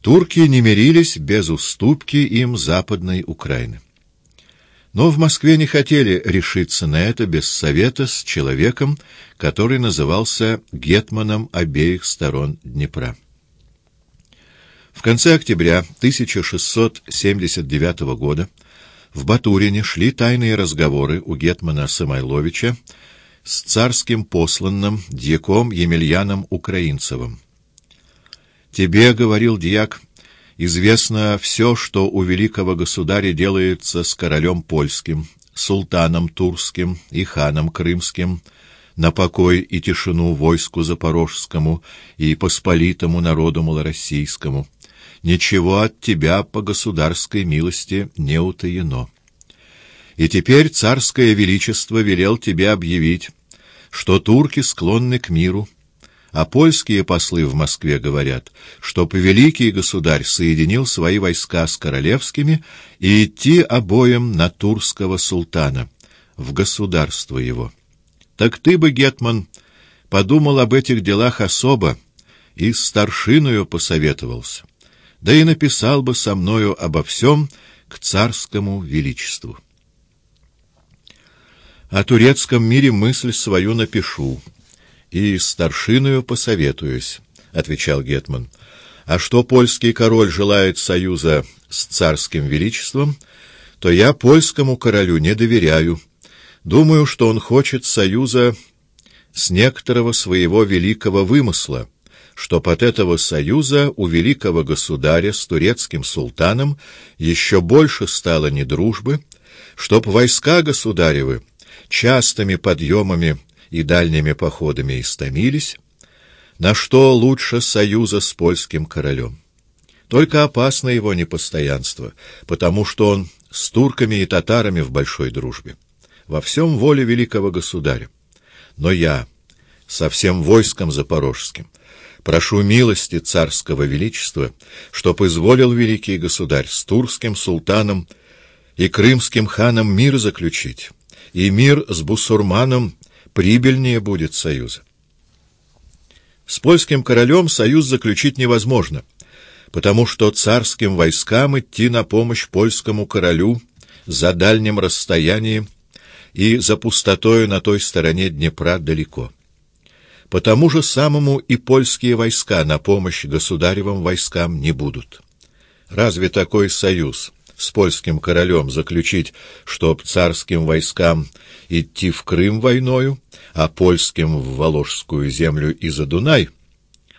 турки не мирились без уступки им Западной Украины. Но в Москве не хотели решиться на это без совета с человеком, который назывался гетманом обеих сторон Днепра. В конце октября 1679 года в Батурине шли тайные разговоры у гетмана Самойловича с царским посланным дьяком Емельяном Украинцевым. «Тебе, — говорил дьяк, — известно все, что у великого государя делается с королем польским, султаном турским и ханом крымским, на покой и тишину войску запорожскому и посполитому народу малороссийскому. Ничего от тебя по государской милости не утаено. И теперь царское величество велел тебе объявить, что турки склонны к миру, а польские послы в Москве говорят, чтоб великий государь соединил свои войска с королевскими и идти обоим на турского султана, в государство его. Так ты бы, Гетман, подумал об этих делах особо и с старшиною посоветовался, да и написал бы со мною обо всем к царскому величеству. О турецком мире мысль свою напишу, и старшиною посоветуюсь, — отвечал Гетман. А что польский король желает союза с царским величеством, то я польскому королю не доверяю. Думаю, что он хочет союза с некоторого своего великого вымысла, чтоб от этого союза у великого государя с турецким султаном еще больше стало недружбы, чтоб войска государевы частыми подъемами и дальними походами истомились, на что лучше союза с польским королем. Только опасно его непостоянство, потому что он с турками и татарами в большой дружбе. Во всем воле великого государя. Но я со всем войском запорожским прошу милости царского величества, чтоб изволил великий государь с турским султаном и крымским ханом мир заключить, и мир с бусурманом прибыльнее будет союза. С польским королем союз заключить невозможно, потому что царским войскам идти на помощь польскому королю за дальним расстоянием и за пустотою на той стороне Днепра далеко. Потому же самому и польские войска на помощь государевым войскам не будут. Разве такой союз с польским королем заключить, чтоб царским войскам идти в Крым войною, а польским в Воложскую землю и за Дунай?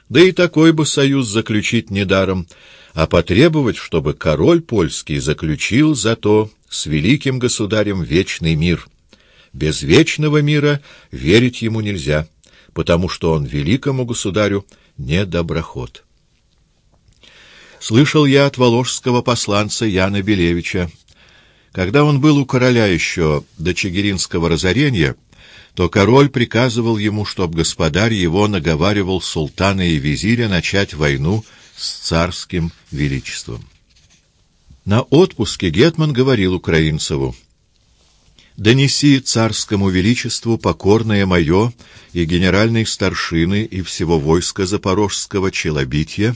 Да и такой бы союз заключить недаром, а потребовать, чтобы король польский заключил зато с великим государем вечный мир. Без вечного мира верить ему нельзя, потому что он великому государю не доброход. Слышал я от воложского посланца Яна Белевича. Когда он был у короля еще до Чигиринского разорения, то король приказывал ему, чтоб господарь его наговаривал султана и визиря начать войну с царским величеством. На отпуске Гетман говорил украинцеву, «Донеси царскому величеству покорное мое и генеральной старшины и всего войска запорожского челобития,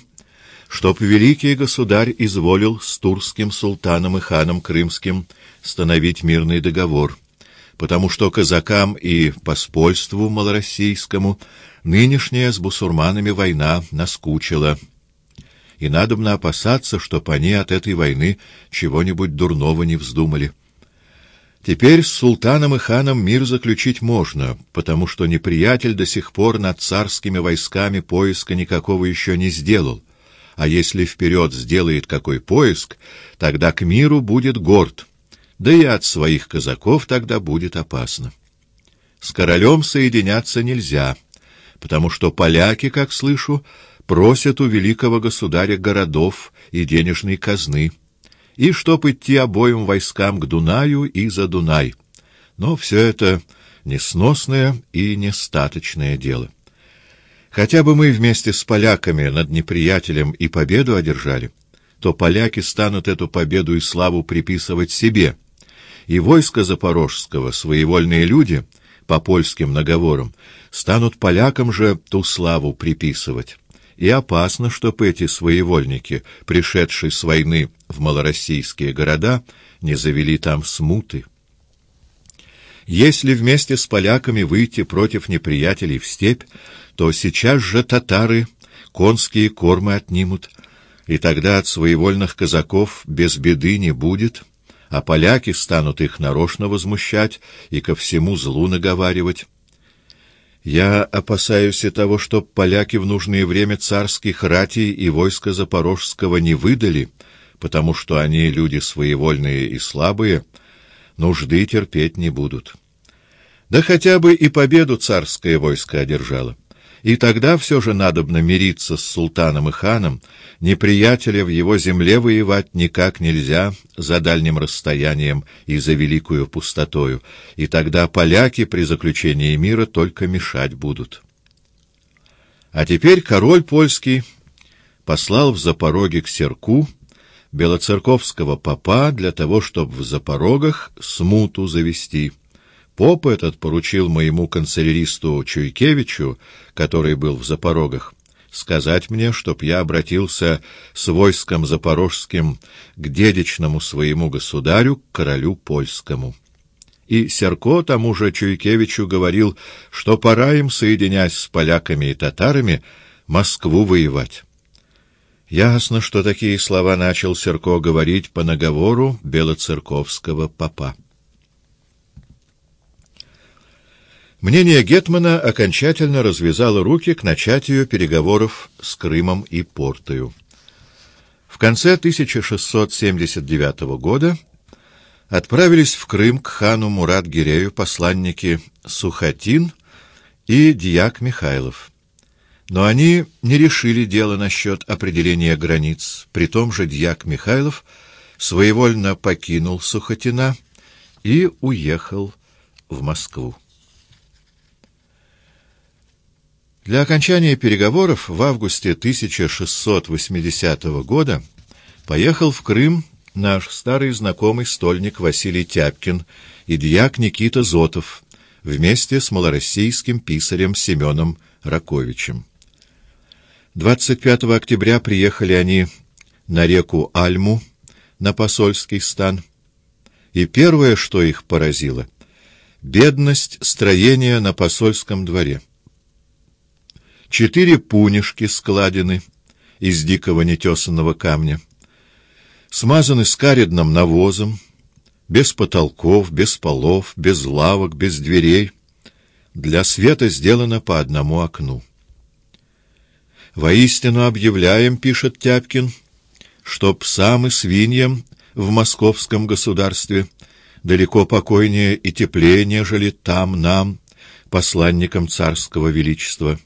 чтоб великий государь изволил с турским султаном и ханом крымским становить мирный договор, потому что казакам и поспольству малороссийскому нынешняя с бусурманами война наскучила, и надобно опасаться, чтоб они от этой войны чего-нибудь дурного не вздумали. Теперь с султаном и ханом мир заключить можно, потому что неприятель до сих пор над царскими войсками поиска никакого еще не сделал, а если вперед сделает какой поиск, тогда к миру будет горд, да и от своих казаков тогда будет опасно. С королем соединяться нельзя, потому что поляки, как слышу, просят у великого государя городов и денежной казны, и чтоб идти обоим войскам к Дунаю и за Дунай. Но все это несносное и нестаточное дело. Хотя бы мы вместе с поляками над неприятелем и победу одержали, то поляки станут эту победу и славу приписывать себе, и войско запорожского, своевольные люди, по польским наговорам, станут полякам же ту славу приписывать, и опасно, чтоб эти своевольники, пришедшие с войны в малороссийские города, не завели там смуты. Если вместе с поляками выйти против неприятелей в степь, то сейчас же татары конские кормы отнимут, и тогда от своевольных казаков без беды не будет, а поляки станут их нарочно возмущать и ко всему злу наговаривать. Я опасаюсь и того, чтоб поляки в нужное время царских ратей и войска Запорожского не выдали, потому что они люди своевольные и слабые, нужды терпеть не будут. Да хотя бы и победу царское войско одержало. И тогда все же надобно мириться с султаном и ханом, неприятеля в его земле воевать никак нельзя за дальним расстоянием и за великую пустотою, и тогда поляки при заключении мира только мешать будут. А теперь король польский послал в Запороге к Серку белоцерковского попа для того, чтобы в Запорогах смуту завести — Поп этот поручил моему канцеляристу Чуйкевичу, который был в Запорогах, сказать мне, чтоб я обратился с войском запорожским к дедичному своему государю, королю польскому. И Серко тому же Чуйкевичу говорил, что пора им, соединясь с поляками и татарами, Москву воевать. Ясно, что такие слова начал Серко говорить по наговору белоцерковского попа. Мнение Гетмана окончательно развязало руки к начатию переговоров с Крымом и Портою. В конце 1679 года отправились в Крым к хану Мурат-Гирею посланники Сухатин и Дьяк Михайлов. Но они не решили дело насчет определения границ. При том же Дьяк Михайлов своевольно покинул Сухотина и уехал в Москву. Для окончания переговоров в августе 1680 года поехал в Крым наш старый знакомый стольник Василий Тяпкин и дьяк Никита Зотов вместе с малороссийским писарем Семеном Раковичем. 25 октября приехали они на реку Альму, на посольский стан, и первое, что их поразило — бедность строения на посольском дворе — четыре пунишки складены из дикого нетесанного камня, смазаны скаредным навозом, без потолков, без полов, без лавок, без дверей. Для света сделано по одному окну. «Воистину объявляем, — пишет Тяпкин, — что псам и свиньям в московском государстве далеко покойнее и теплее, нежели там нам, посланникам царского величества».